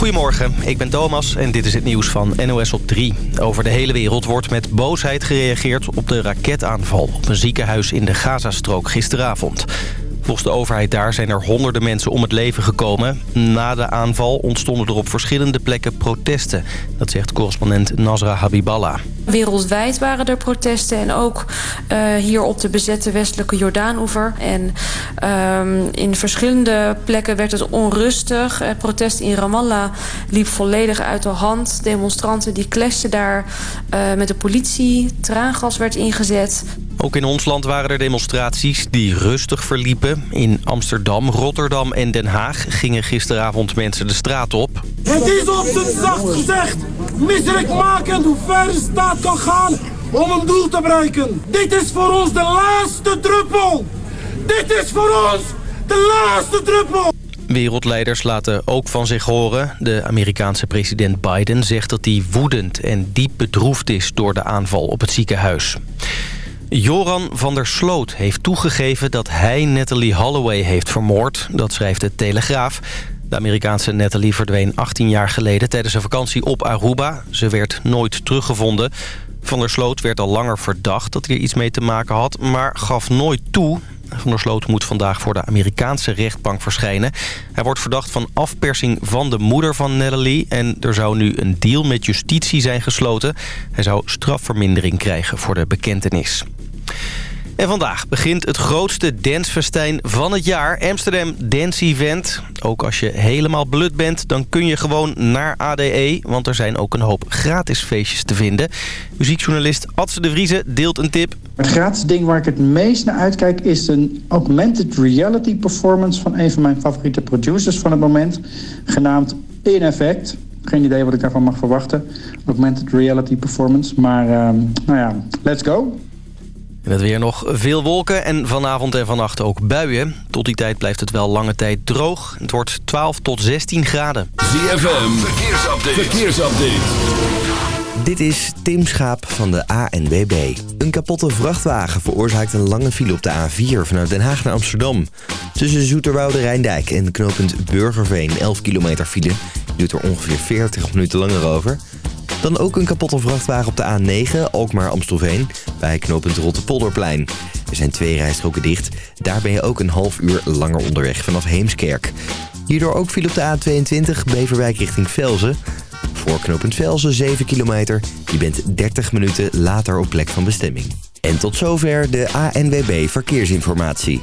Goedemorgen, ik ben Thomas en dit is het nieuws van NOS op 3. Over de hele wereld wordt met boosheid gereageerd op de raketaanval... op een ziekenhuis in de Gazastrook gisteravond. Volgens de overheid daar zijn er honderden mensen om het leven gekomen. Na de aanval ontstonden er op verschillende plekken protesten. Dat zegt correspondent Nasra Habiballah. Wereldwijd waren er protesten en ook uh, hier op de bezette westelijke Jordaanoever. En um, in verschillende plekken werd het onrustig. Het protest in Ramallah liep volledig uit de hand. Demonstranten die clashten daar uh, met de politie. Traangas werd ingezet. Ook in ons land waren er demonstraties die rustig verliepen. In Amsterdam, Rotterdam en Den Haag gingen gisteravond mensen de straat op. Het is op zijn zacht gezegd misselijkmakend hoe ver de staat kan gaan om een doel te bereiken. Dit is voor ons de laatste druppel. Dit is voor ons de laatste druppel. Wereldleiders laten ook van zich horen. De Amerikaanse president Biden zegt dat hij woedend en diep bedroefd is door de aanval op het ziekenhuis. Joran van der Sloot heeft toegegeven dat hij Natalie Holloway heeft vermoord. Dat schrijft de Telegraaf. De Amerikaanse Natalie verdween 18 jaar geleden tijdens een vakantie op Aruba. Ze werd nooit teruggevonden. Van der Sloot werd al langer verdacht dat hij er iets mee te maken had... maar gaf nooit toe. Van der Sloot moet vandaag voor de Amerikaanse rechtbank verschijnen. Hij wordt verdacht van afpersing van de moeder van Natalie... en er zou nu een deal met justitie zijn gesloten. Hij zou strafvermindering krijgen voor de bekentenis. En vandaag begint het grootste dancefestijn van het jaar. Amsterdam Dance Event. Ook als je helemaal blut bent, dan kun je gewoon naar ADE. Want er zijn ook een hoop gratis feestjes te vinden. Muziekjournalist Adse de Vrieze deelt een tip. Het gratis ding waar ik het meest naar uitkijk... is een augmented reality performance... van een van mijn favoriete producers van het moment. Genaamd In Effect. Geen idee wat ik daarvan mag verwachten. Augmented reality performance. Maar uh, nou ja, let's go. En het weer nog veel wolken en vanavond en vannacht ook buien. Tot die tijd blijft het wel lange tijd droog. Het wordt 12 tot 16 graden. ZFM, verkeersupdate. verkeersupdate. Dit is Tim Schaap van de ANWB. Een kapotte vrachtwagen veroorzaakt een lange file op de A4 vanuit Den Haag naar Amsterdam. Tussen Zoeterwoude Rijndijk en knooppunt Burgerveen 11 kilometer file. Duurt er ongeveer 40 minuten langer over. Dan ook een kapotte vrachtwagen op de A9, Alkmaar-Amstelveen, bij knooppunt Rotterpolderplein. Er zijn twee rijstroken dicht. Daar ben je ook een half uur langer onderweg vanaf Heemskerk. Hierdoor ook viel op de A22 Beverwijk richting Velzen. Voor knooppunt Velzen 7 kilometer. Je bent 30 minuten later op plek van bestemming. En tot zover de ANWB Verkeersinformatie.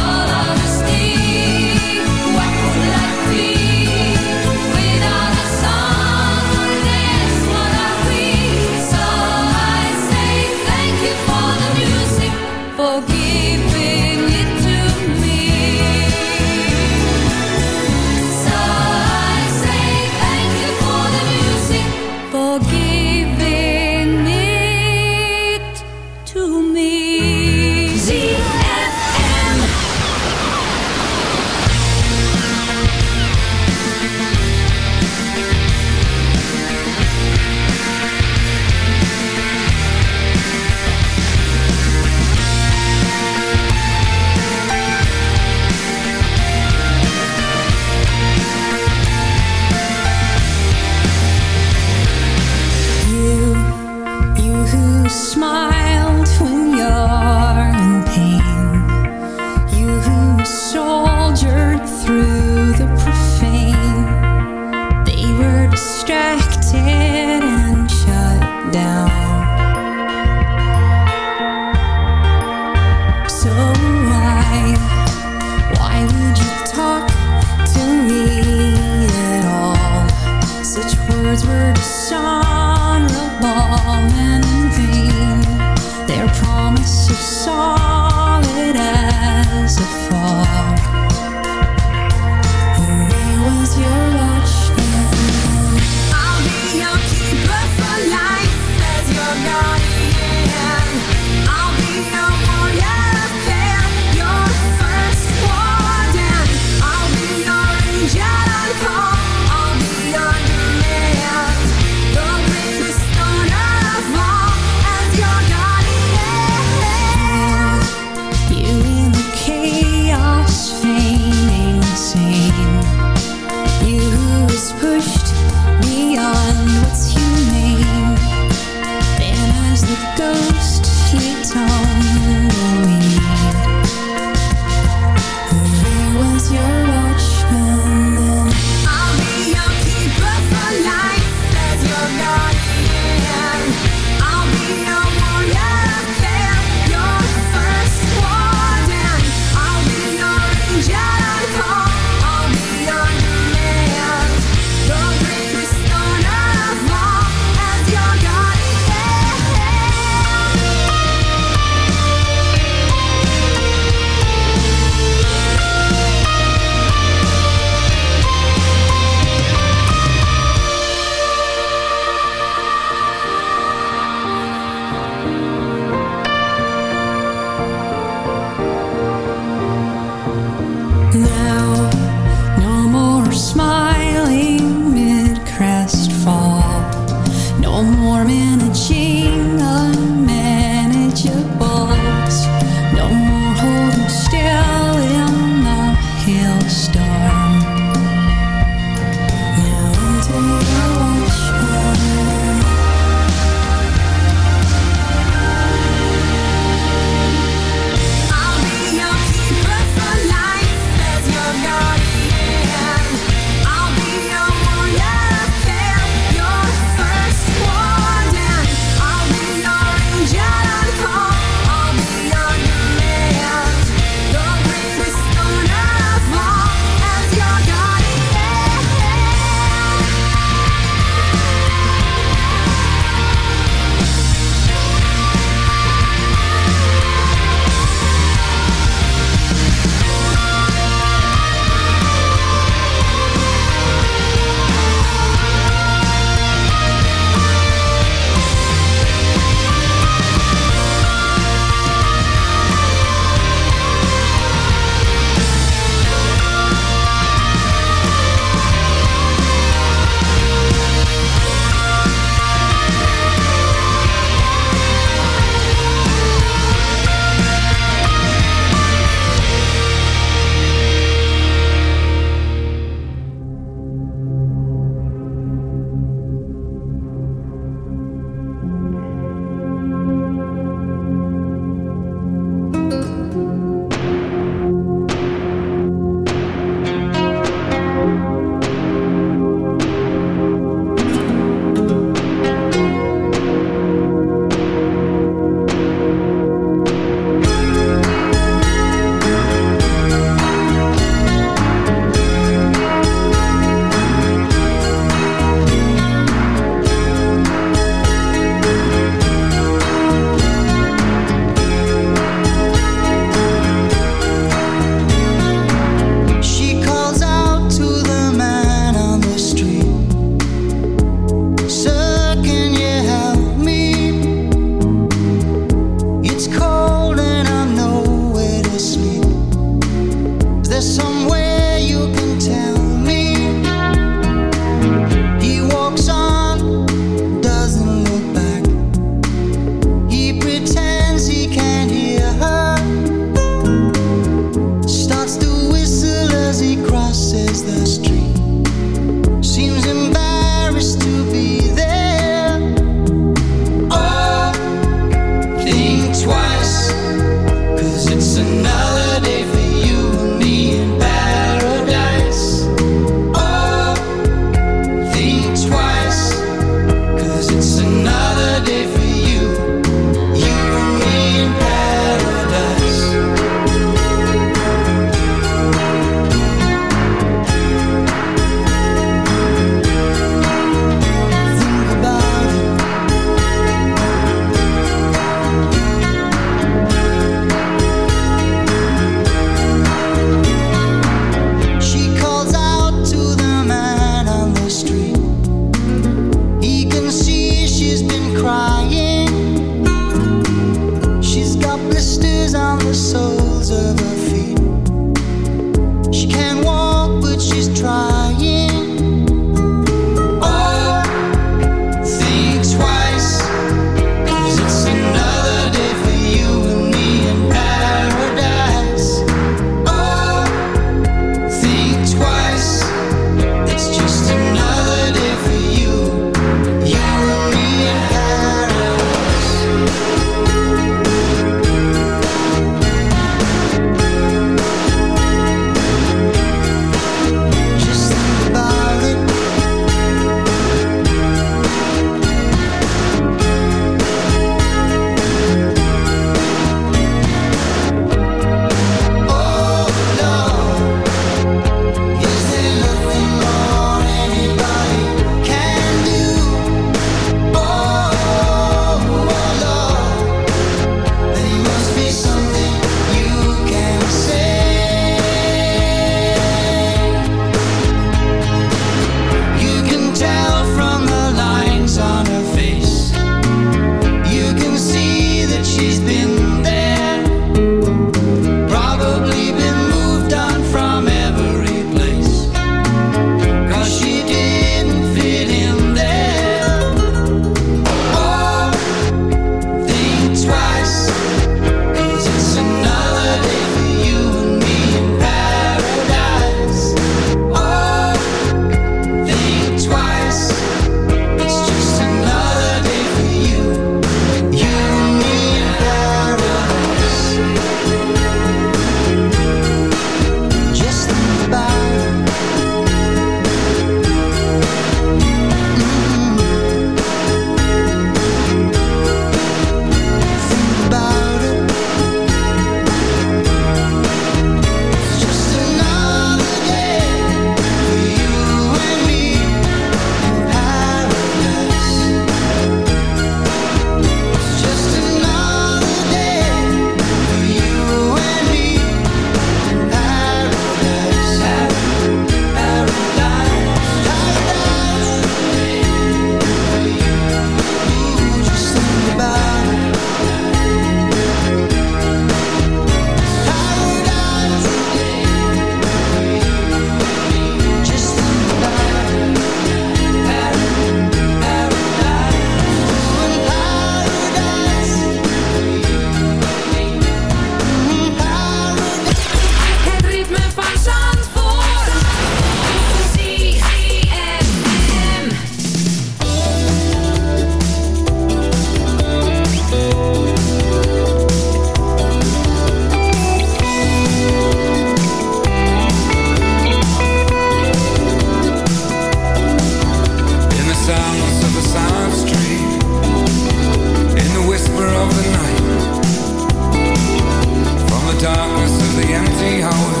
empty house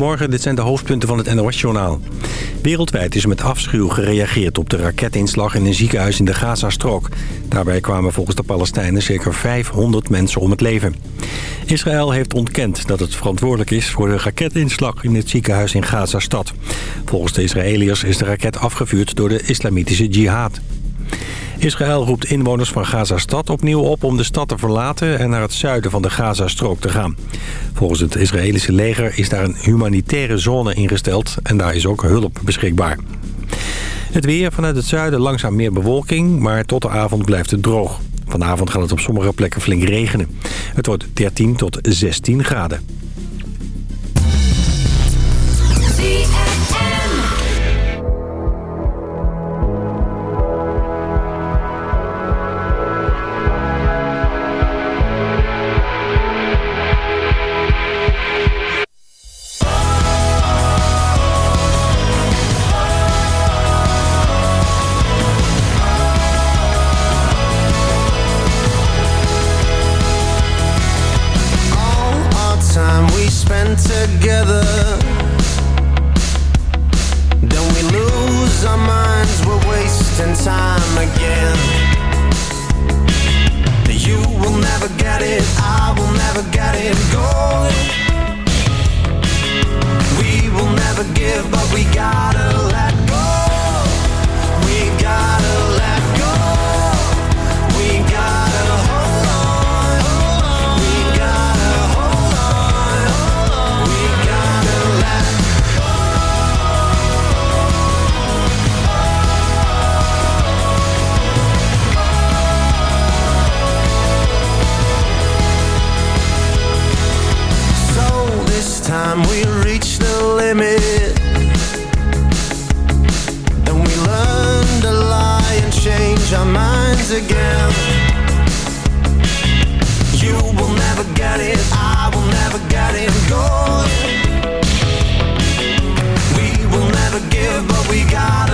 Goedemorgen, dit zijn de hoofdpunten van het NOS-journaal. Wereldwijd is met afschuw gereageerd op de raketinslag in een ziekenhuis in de Gazastrook. Daarbij kwamen volgens de Palestijnen zeker 500 mensen om het leven. Israël heeft ontkend dat het verantwoordelijk is voor de raketinslag in het ziekenhuis in Gazastad. Volgens de Israëliërs is de raket afgevuurd door de islamitische jihad. Israël roept inwoners van Gazastad opnieuw op om de stad te verlaten... en naar het zuiden van de Gazastrook te gaan. Volgens het Israëlische leger is daar een humanitaire zone ingesteld... en daar is ook hulp beschikbaar. Het weer vanuit het zuiden langzaam meer bewolking... maar tot de avond blijft het droog. Vanavond gaat het op sommige plekken flink regenen. Het wordt 13 tot 16 graden. You will never get it, I will never get it We will never give, but we gotta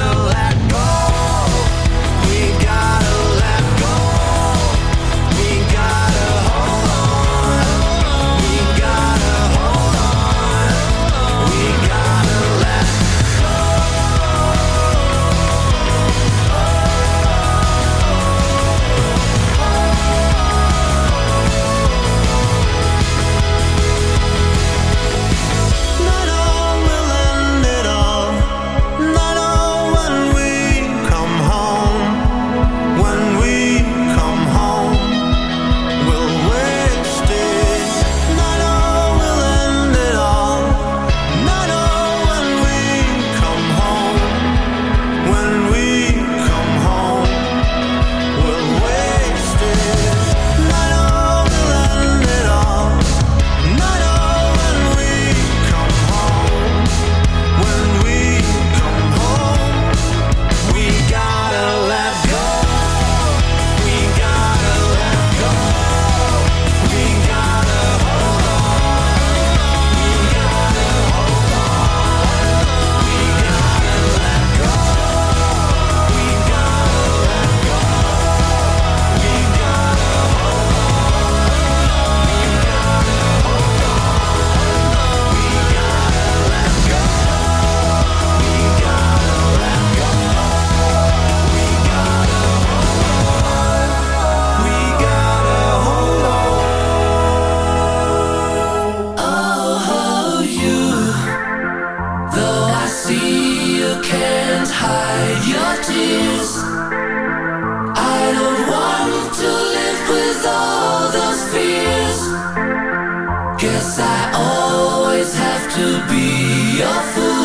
Guess I always have to be a fool.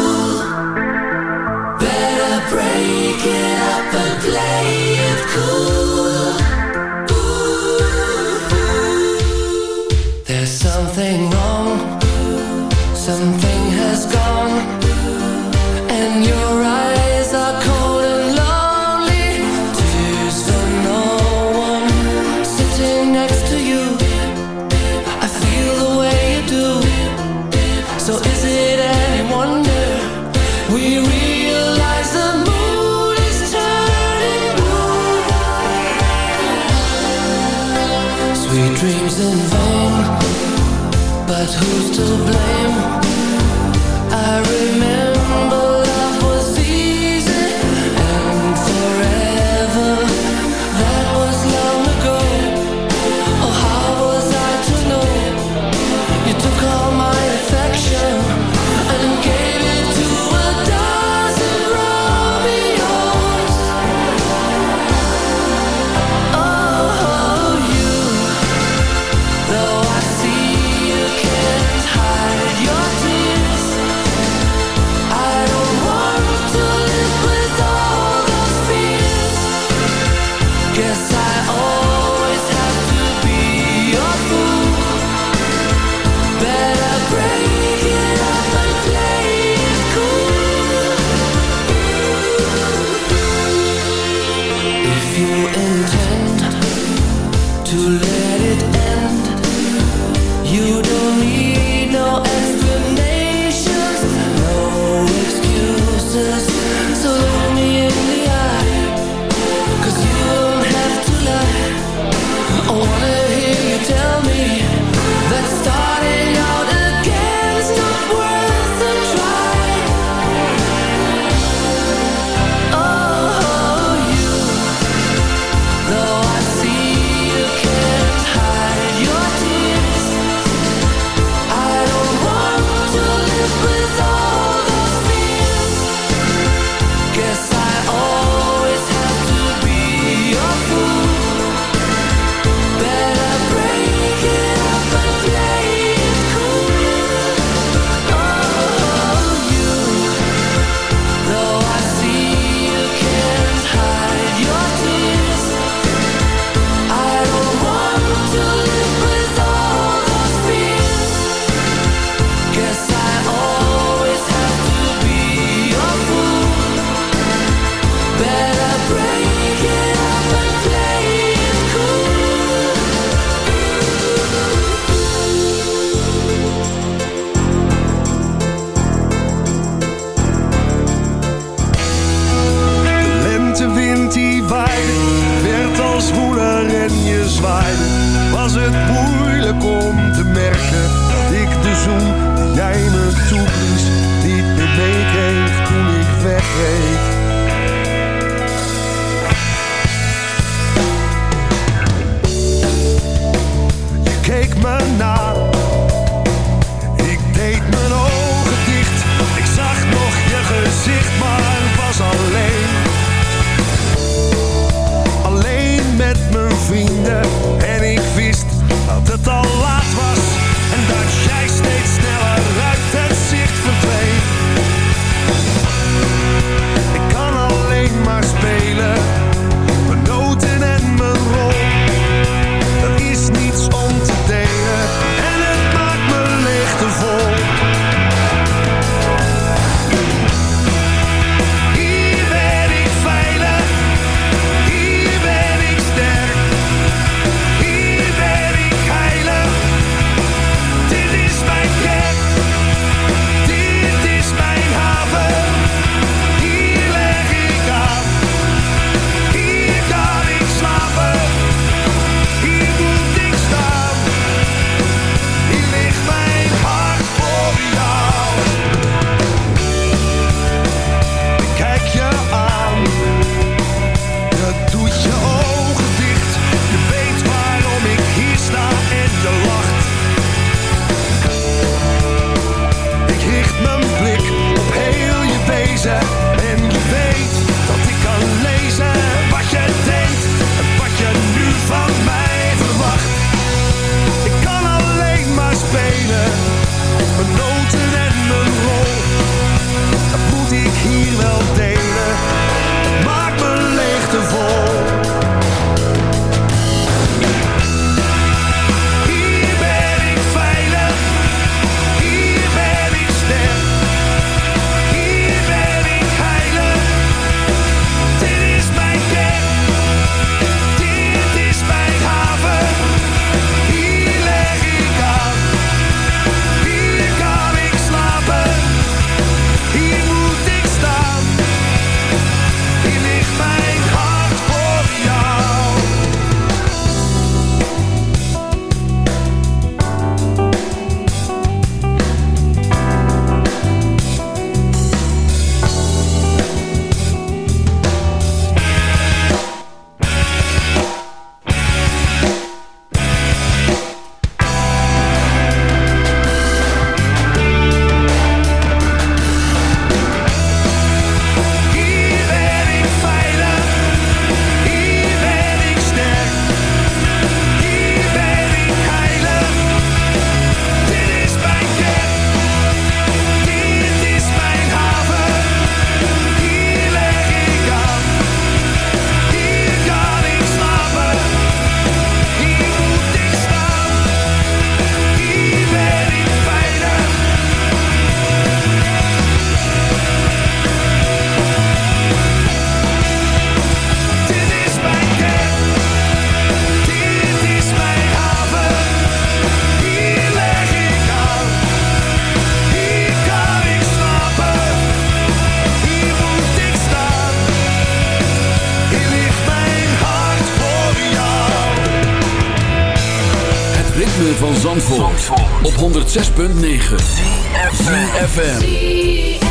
ZFM.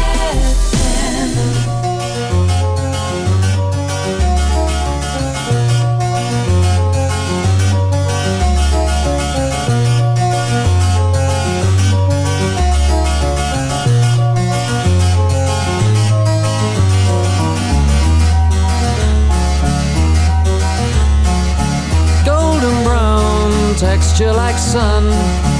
texture like sun